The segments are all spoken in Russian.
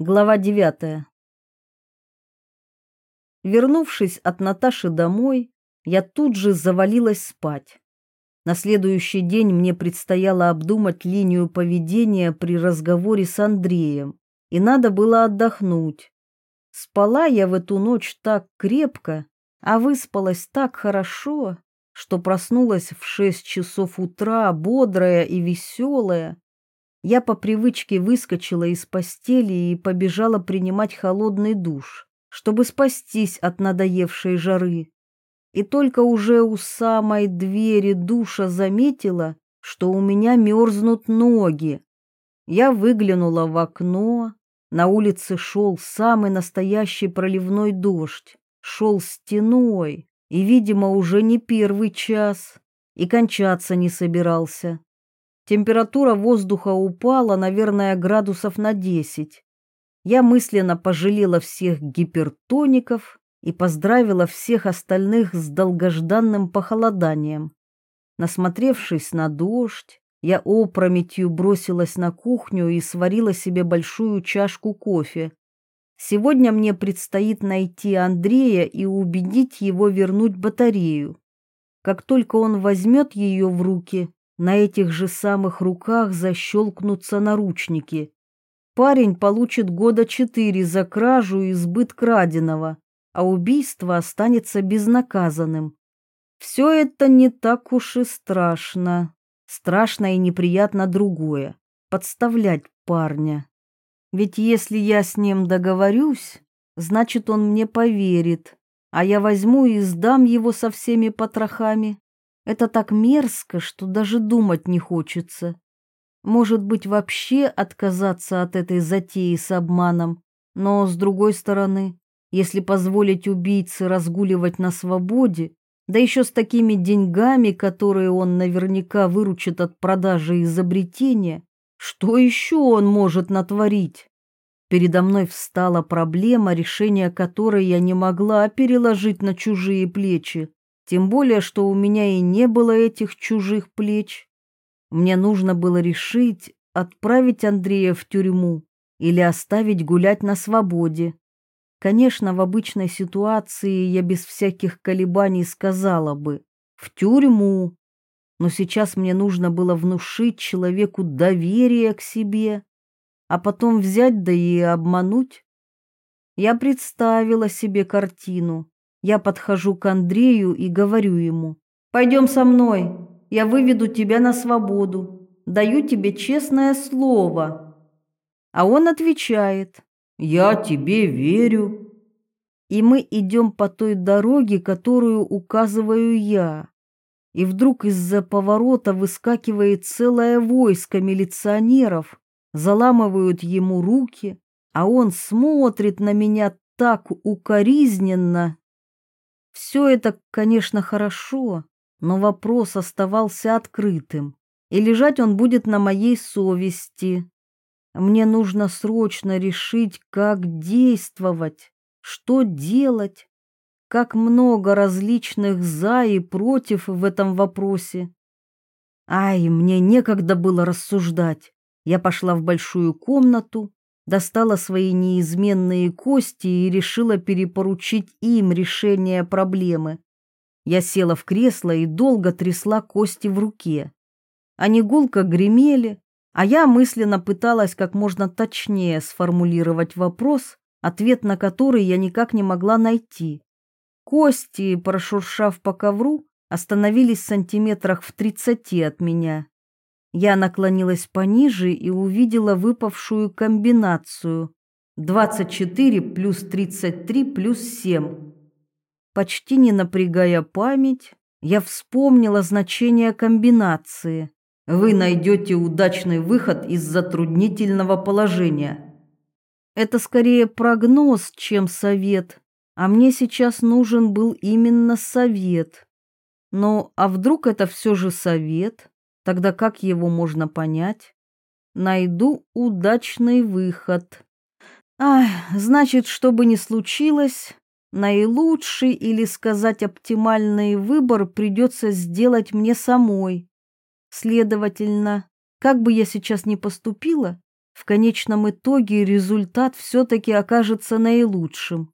Глава девятая. Вернувшись от Наташи домой, я тут же завалилась спать. На следующий день мне предстояло обдумать линию поведения при разговоре с Андреем, и надо было отдохнуть. Спала я в эту ночь так крепко, а выспалась так хорошо, что проснулась в шесть часов утра, бодрая и веселая, я по привычке выскочила из постели и побежала принимать холодный душ, чтобы спастись от надоевшей жары. И только уже у самой двери душа заметила, что у меня мерзнут ноги. Я выглянула в окно. На улице шел самый настоящий проливной дождь. Шел стеной и, видимо, уже не первый час, и кончаться не собирался. Температура воздуха упала, наверное, градусов на 10. Я мысленно пожалела всех гипертоников и поздравила всех остальных с долгожданным похолоданием. Насмотревшись на дождь, я опрометью бросилась на кухню и сварила себе большую чашку кофе. Сегодня мне предстоит найти Андрея и убедить его вернуть батарею. Как только он возьмет ее в руки, на этих же самых руках защелкнутся наручники. Парень получит года четыре за кражу и сбыт краденого, а убийство останется безнаказанным. Все это не так уж и страшно. Страшно и неприятно другое — подставлять парня. Ведь если я с ним договорюсь, значит, он мне поверит, а я возьму и сдам его со всеми потрохами. Это так мерзко, что даже думать не хочется. Может быть, вообще отказаться от этой затеи с обманом, но, с другой стороны, если позволить убийце разгуливать на свободе, да еще с такими деньгами, которые он наверняка выручит от продажи изобретения, что еще он может натворить? Передо мной встала проблема, решение которой я не могла переложить на чужие плечи. Тем более, что у меня и не было этих чужих плеч. Мне нужно было решить, отправить Андрея в тюрьму или оставить гулять на свободе. Конечно, в обычной ситуации я без всяких колебаний сказала бы «в тюрьму», но сейчас мне нужно было внушить человеку доверие к себе, а потом взять да и обмануть. Я представила себе картину. Я подхожу к Андрею и говорю ему, «Пойдем со мной, я выведу тебя на свободу, даю тебе честное слово». А он отвечает, «Я тебе верю». И мы идем по той дороге, которую указываю я. И вдруг из-за поворота выскакивает целое войско милиционеров, заламывают ему руки, а он смотрит на меня так укоризненно, все это, конечно, хорошо, но вопрос оставался открытым, и лежать он будет на моей совести. Мне нужно срочно решить, как действовать, что делать, как много различных «за» и «против» в этом вопросе. Ай, мне некогда было рассуждать. Я пошла в большую комнату, достала свои неизменные кости и решила перепоручить им решение проблемы. Я села в кресло и долго трясла кости в руке. Они гулко гремели, а я мысленно пыталась как можно точнее сформулировать вопрос, ответ на который я никак не могла найти. Кости, прошуршав по ковру, остановились в сантиметрах в тридцати от меня. Я наклонилась пониже и увидела выпавшую комбинацию 24 плюс 33 плюс 7. Почти не напрягая память, я вспомнила значение комбинации. Вы найдете удачный выход из затруднительного положения. Это скорее прогноз, чем совет, а мне сейчас нужен был именно совет. Но а вдруг это все же совет? Тогда как его можно понять? Найду удачный выход. Ах, значит, что бы ни случилось, наилучший или сказать оптимальный выбор придется сделать мне самой. Следовательно, как бы я сейчас ни поступила, в конечном итоге результат все-таки окажется наилучшим.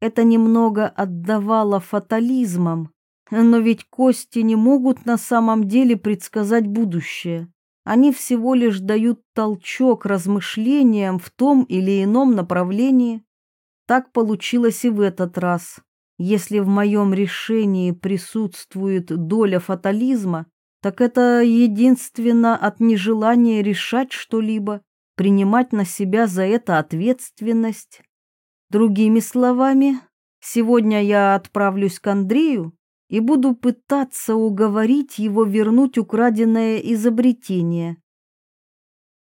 Это немного отдавало фатализмом, но ведь кости не могут на самом деле предсказать будущее. Они всего лишь дают толчок размышлениям в том или ином направлении. Так получилось и в этот раз. Если в моем решении присутствует доля фатализма, так это единственно от нежелания решать что-либо, принимать на себя за это ответственность. Другими словами, сегодня я отправлюсь к Андрею и буду пытаться уговорить его вернуть украденное изобретение.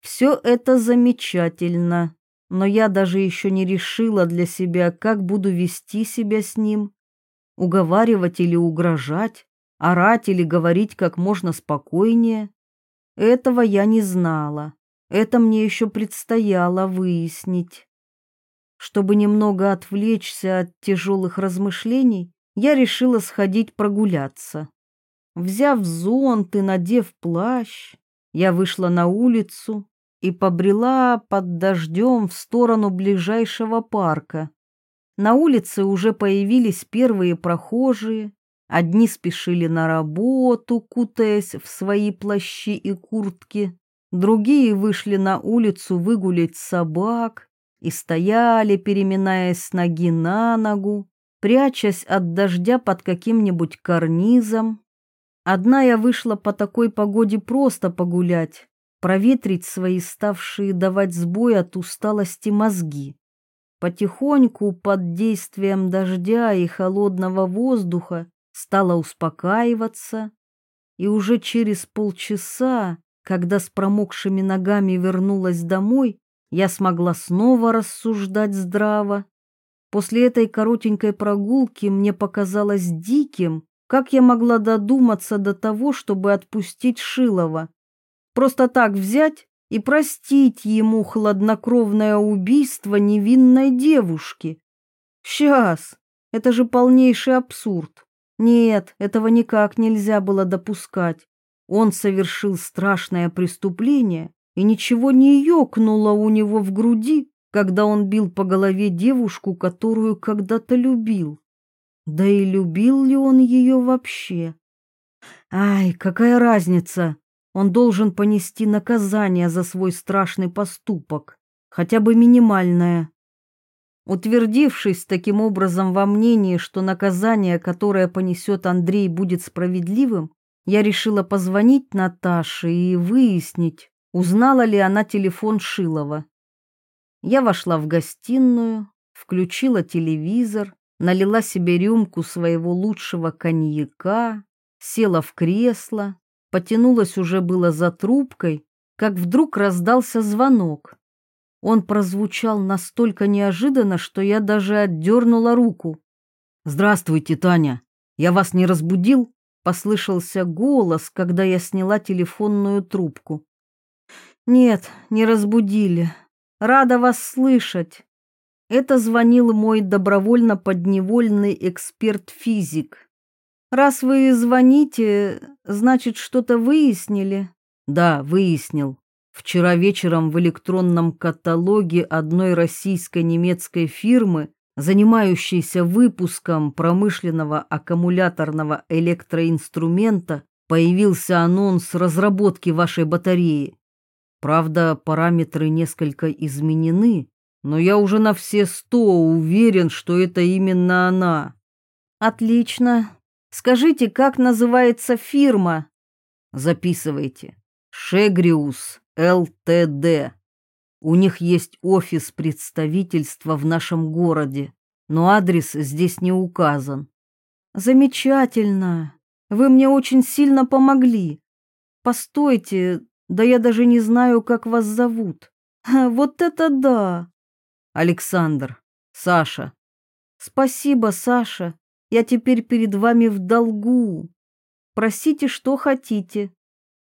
Все это замечательно, но я даже еще не решила для себя, как буду вести себя с ним, уговаривать или угрожать, орать или говорить как можно спокойнее. Этого я не знала. Это мне еще предстояло выяснить. Чтобы немного отвлечься от тяжелых размышлений, я решила сходить прогуляться. Взяв зонт и надев плащ, я вышла на улицу и побрела под дождем в сторону ближайшего парка. На улице уже появились первые прохожие, одни спешили на работу, кутаясь в свои плащи и куртки, другие вышли на улицу выгулять собак и стояли, переминаясь с ноги на ногу, прячась от дождя под каким-нибудь карнизом. Одна я вышла по такой погоде просто погулять, проветрить свои ставшие давать сбой от усталости мозги. Потихоньку под действием дождя и холодного воздуха стала успокаиваться, и уже через полчаса, когда с промокшими ногами вернулась домой, я смогла снова рассуждать здраво После этой коротенькой прогулки мне показалось диким, как я могла додуматься до того, чтобы отпустить Шилова. Просто так взять и простить ему хладнокровное убийство невинной девушки. Сейчас, это же полнейший абсурд. Нет, этого никак нельзя было допускать. Он совершил страшное преступление, и ничего не ёкнуло у него в груди, когда он бил по голове девушку, которую когда-то любил. Да и любил ли он ее вообще? Ай, какая разница? Он должен понести наказание за свой страшный поступок, хотя бы минимальное. Утвердившись таким образом во мнении, что наказание, которое понесет Андрей, будет справедливым, я решила позвонить Наташе и выяснить, узнала ли она телефон Шилова. Я вошла в гостиную, включила телевизор, налила себе рюмку своего лучшего коньяка, села в кресло, потянулась уже было за трубкой, как вдруг раздался звонок. Он прозвучал настолько неожиданно, что я даже отдернула руку. «Здравствуйте, Таня. Я вас не разбудил?» Послышался голос, когда я сняла телефонную трубку. «Нет, не разбудили. Рада вас слышать. Это звонил мой добровольно подневольный эксперт-физик. Раз вы звоните, значит, что-то выяснили? Да, выяснил. Вчера вечером в электронном каталоге одной российско-немецкой фирмы, занимающейся выпуском промышленного аккумуляторного электроинструмента, появился анонс разработки вашей батареи. Правда, параметры несколько изменены, но я уже на все сто уверен, что это именно она. Отлично. Скажите, как называется фирма? Записывайте. Шегриус ЛТД. У них есть офис представительства в нашем городе, но адрес здесь не указан. Замечательно. Вы мне очень сильно помогли. Постойте, да я даже не знаю, как вас зовут. Вот это да! Александр, Саша. Спасибо, Саша. Я теперь перед вами в долгу. Просите, что хотите.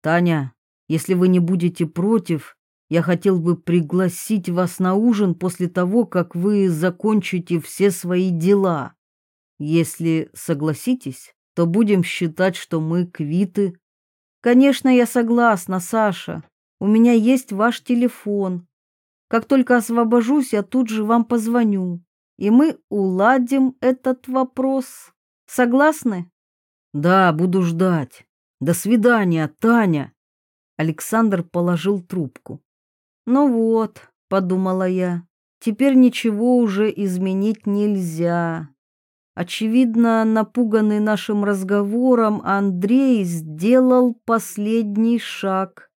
Таня, если вы не будете против, я хотел бы пригласить вас на ужин после того, как вы закончите все свои дела. Если согласитесь, то будем считать, что мы квиты. Конечно, я согласна, Саша. У меня есть ваш телефон. Как только освобожусь, я тут же вам позвоню, и мы уладим этот вопрос. Согласны? Да, буду ждать. До свидания, Таня. Александр положил трубку. Ну вот, подумала я. Теперь ничего уже изменить нельзя. Очевидно, напуганный нашим разговором, Андрей сделал последний шаг.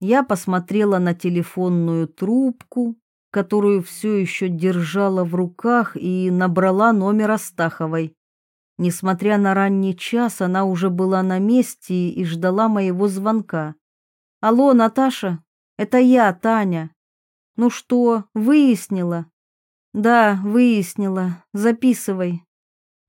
Я посмотрела на телефонную трубку, которую все еще держала в руках, и набрала номер Астаховой. Несмотря на ранний час, она уже была на месте и ждала моего звонка. «Алло, Наташа, это я, Таня. Ну что, выяснила?» «Да, выяснила. Записывай».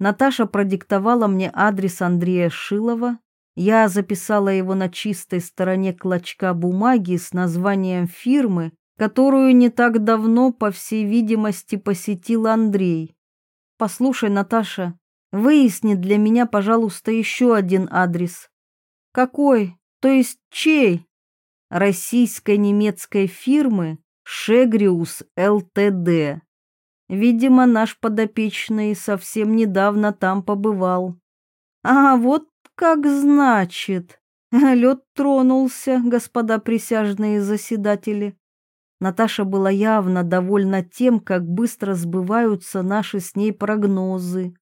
Наташа продиктовала мне адрес Андрея Шилова. Я записала его на чистой стороне клочка бумаги с названием фирмы, которую не так давно, по всей видимости, посетил Андрей. «Послушай, Наташа, выясни для меня, пожалуйста, еще один адрес». «Какой? То есть чей?» «Российской немецкой фирмы Шегриус ЛТД». Видимо, наш подопечный совсем недавно там побывал. А вот как значит. Лед тронулся, господа присяжные заседатели. Наташа была явно довольна тем, как быстро сбываются наши с ней прогнозы.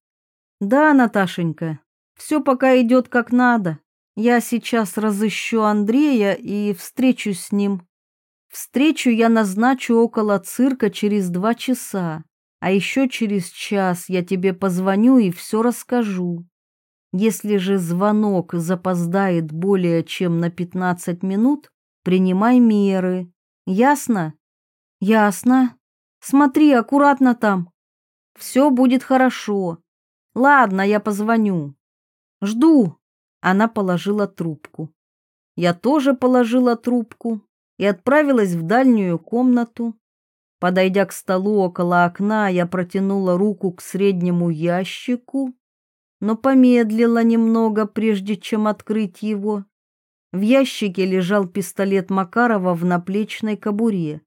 Да, Наташенька, все пока идет как надо. Я сейчас разыщу Андрея и встречусь с ним. Встречу я назначу около цирка через два часа. А еще через час я тебе позвоню и все расскажу. Если же звонок запоздает более чем на 15 минут, принимай меры. Ясно? Ясно. Смотри, аккуратно там. Все будет хорошо. Ладно, я позвоню. Жду. Она положила трубку. Я тоже положила трубку и отправилась в дальнюю комнату, Подойдя к столу около окна, я протянула руку к среднему ящику, но помедлила немного, прежде чем открыть его. В ящике лежал пистолет Макарова в наплечной кобуре.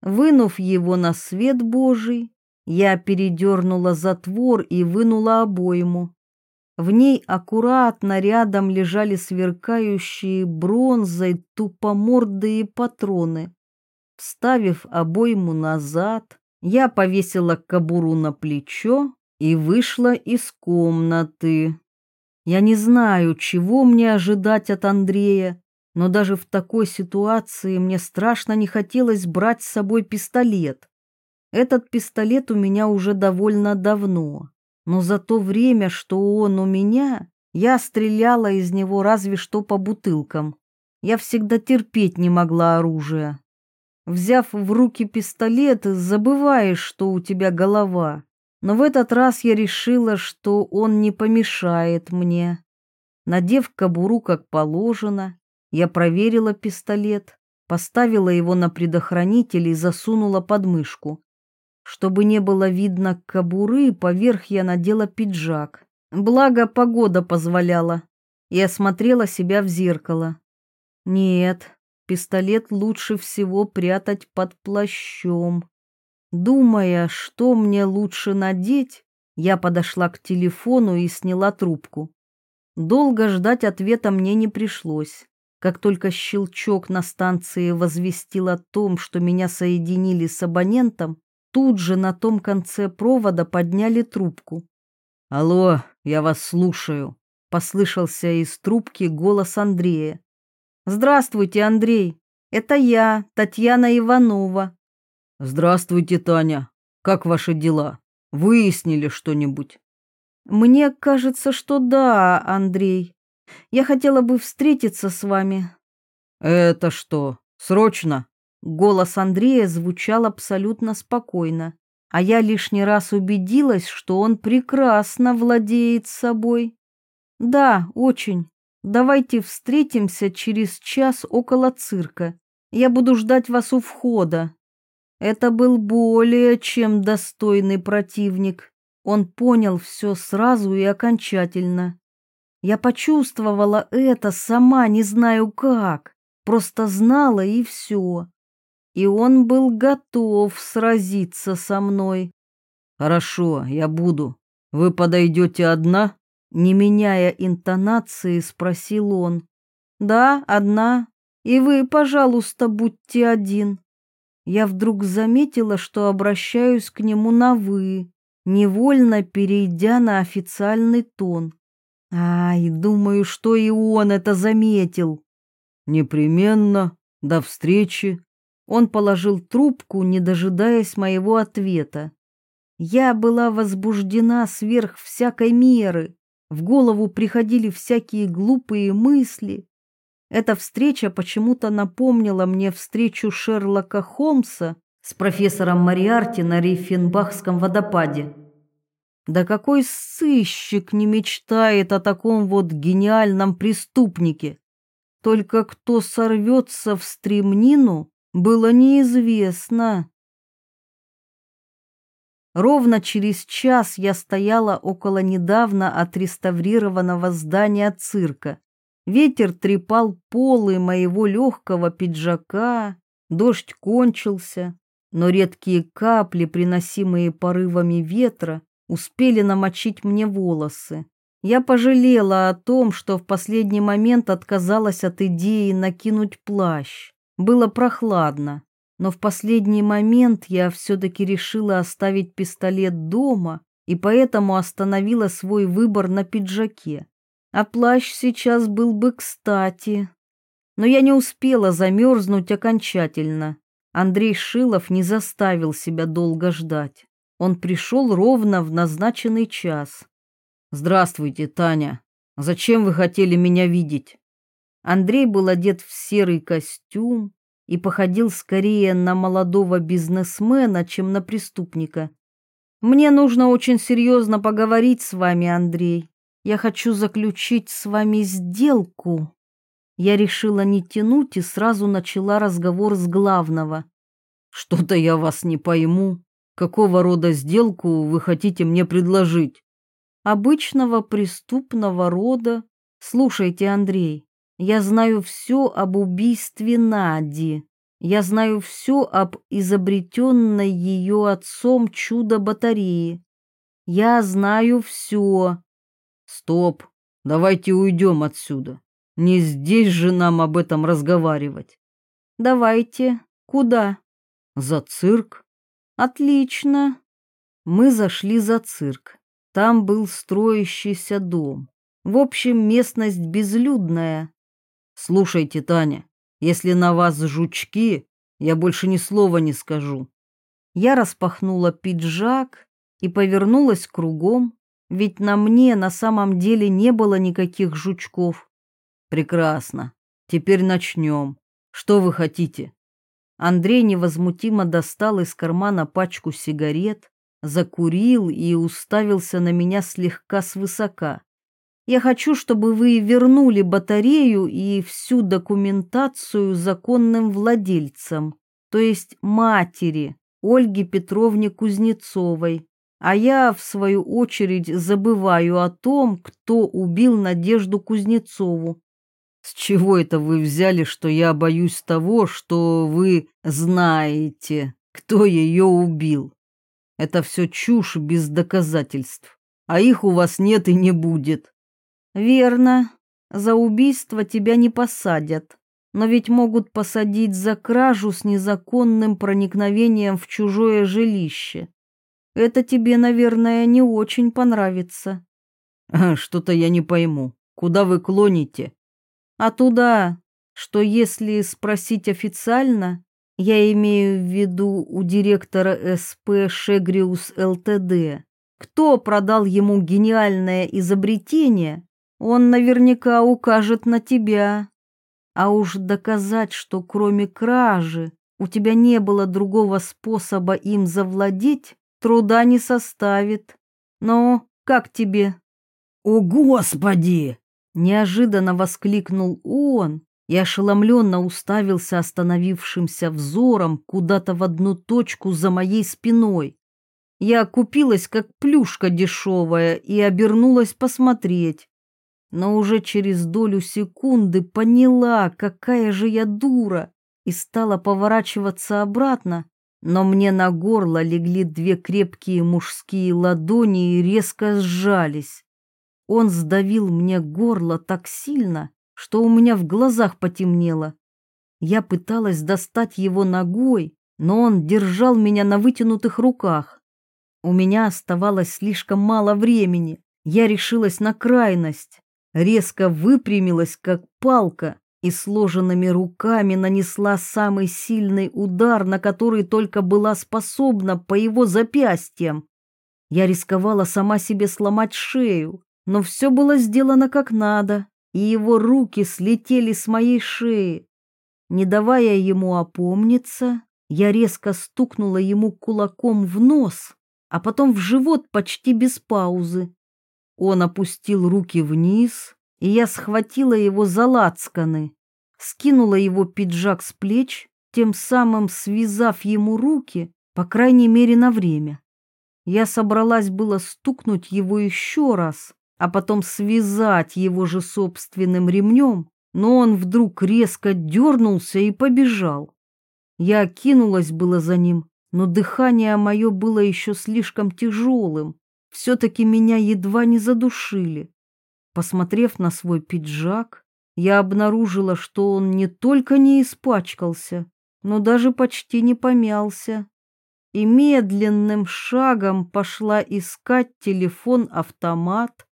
Вынув его на свет Божий, я передернула затвор и вынула обойму. В ней аккуратно рядом лежали сверкающие бронзой тупомордые патроны. Вставив обойму назад, я повесила кобуру на плечо и вышла из комнаты. Я не знаю, чего мне ожидать от Андрея, но даже в такой ситуации мне страшно не хотелось брать с собой пистолет. Этот пистолет у меня уже довольно давно, но за то время, что он у меня, я стреляла из него разве что по бутылкам. Я всегда терпеть не могла оружие. Взяв в руки пистолет, забываешь, что у тебя голова. Но в этот раз я решила, что он не помешает мне. Надев кобуру как положено, я проверила пистолет, поставила его на предохранитель и засунула под мышку. Чтобы не было видно кобуры, поверх я надела пиджак. Благо погода позволяла. И осмотрела себя в зеркало. Нет, Пистолет лучше всего прятать под плащом. Думая, что мне лучше надеть, я подошла к телефону и сняла трубку. Долго ждать ответа мне не пришлось. Как только щелчок на станции возвестил о том, что меня соединили с абонентом, тут же на том конце провода подняли трубку. «Алло, я вас слушаю», — послышался из трубки голос Андрея. Здравствуйте, Андрей. Это я, Татьяна Иванова. Здравствуйте, Таня. Как ваши дела? Выяснили что-нибудь? Мне кажется, что да, Андрей. Я хотела бы встретиться с вами. Это что, срочно? Голос Андрея звучал абсолютно спокойно, а я лишний раз убедилась, что он прекрасно владеет собой. Да, очень. Давайте встретимся через час около цирка. Я буду ждать вас у входа. Это был более чем достойный противник. Он понял все сразу и окончательно. Я почувствовала это сама, не знаю как. Просто знала и все. и он был готов сразиться со мной. «Хорошо, я буду. Вы подойдете одна?» Не меняя интонации, спросил он. «Да, одна. И вы, пожалуйста, будьте один». Я вдруг заметила, что обращаюсь к нему на «вы», невольно перейдя на официальный тон. Ай, думаю, что и он это заметил. Непременно. До встречи. Он положил трубку, не дожидаясь моего ответа. Я была возбуждена сверх всякой меры. В голову приходили всякие глупые мысли. Эта встреча почему-то напомнила мне встречу Шерлока Холмса с профессором Мариарти на Рейфенбахском водопаде. Да какой сыщик не мечтает о таком вот гениальном преступнике? Только кто сорвется в стремнину, было неизвестно. Ровно через час я стояла около недавно отреставрированного здания цирка. Ветер трепал полы моего легкого пиджака, дождь кончился, но редкие капли, приносимые порывами ветра, успели намочить мне волосы. Я пожалела о том, что в последний момент отказалась от идеи накинуть плащ. Было прохладно, но в последний момент я все-таки решила оставить пистолет дома и поэтому остановила свой выбор на пиджаке. А плащ сейчас был бы кстати. Но я не успела замерзнуть окончательно. Андрей Шилов не заставил себя долго ждать. Он пришел ровно в назначенный час. «Здравствуйте, Таня. Зачем вы хотели меня видеть?» Андрей был одет в серый костюм и походил скорее на молодого бизнесмена, чем на преступника. «Мне нужно очень серьезно поговорить с вами, Андрей. Я хочу заключить с вами сделку». Я решила не тянуть и сразу начала разговор с главного. «Что-то я вас не пойму», Какого рода сделку вы хотите мне предложить? Обычного преступного рода. Слушайте, Андрей, я знаю все об убийстве Нади. Я знаю все об изобретенной ее отцом чудо-батареи. Я знаю все. Стоп, давайте уйдем отсюда. Не здесь же нам об этом разговаривать. Давайте. Куда? За цирк. Отлично. Мы зашли за цирк. Там был строящийся дом. В общем, местность безлюдная. Слушайте, Таня, если на вас жучки, я больше ни слова не скажу. Я распахнула пиджак и повернулась кругом, ведь на мне на самом деле не было никаких жучков. Прекрасно. Теперь начнем. Что вы хотите? Андрей невозмутимо достал из кармана пачку сигарет, закурил и уставился на меня слегка свысока. Я хочу, чтобы вы вернули батарею и всю документацию законным владельцам, то есть матери Ольге Петровне Кузнецовой. А я, в свою очередь, забываю о том, кто убил Надежду Кузнецову. С чего это вы взяли, что я боюсь того, что вы знаете, кто ее убил? Это все чушь без доказательств, а их у вас нет и не будет. Верно. За убийство тебя не посадят, но ведь могут посадить за кражу с незаконным проникновением в чужое жилище. Это тебе, наверное, не очень понравится. Что-то я не пойму. Куда вы клоните? а туда, что если спросить официально, я имею в виду у директора СП Шегриус ЛТД, кто продал ему гениальное изобретение, он наверняка укажет на тебя. А уж доказать, что кроме кражи у тебя не было другого способа им завладеть, труда не составит. Но как тебе? О, Господи! Неожиданно воскликнул он и ошеломленно уставился остановившимся взором куда-то в одну точку за моей спиной. Я купилась как плюшка дешевая и обернулась посмотреть. Но уже через долю секунды поняла, какая же я дура. и стала поворачиваться обратно, но мне на горло легли две крепкие мужские ладони и резко сжались. Он сдавил мне горло так сильно, что у меня в глазах потемнело. Я пыталась достать его ногой, но он держал меня на вытянутых руках. У меня оставалось слишком мало времени. Я решилась на крайность, резко выпрямилась, как палка, и сложенными руками нанесла самый сильный удар, на который только была способна по его запястьям. Я рисковала сама себе сломать шею, но все было сделано как надо, и его руки слетели с моей шеи. Не давая ему опомниться, я резко стукнула ему кулаком в нос, а потом в живот почти без паузы. Он опустил руки вниз, и я схватила его за лацканы, скинула его пиджак с плеч, тем самым связав ему руки, по крайней мере, на время. Я собралась было стукнуть его еще раз, а потом связать его же собственным ремнем, но он вдруг резко дернулся и побежал. Я кинулась было за ним, но дыхание мое было еще слишком тяжелым. Все-таки меня едва не задушили. Посмотрев на свой пиджак, я обнаружила, что он не только не испачкался, но даже почти не помялся. И медленным шагом пошла искать телефон-автомат,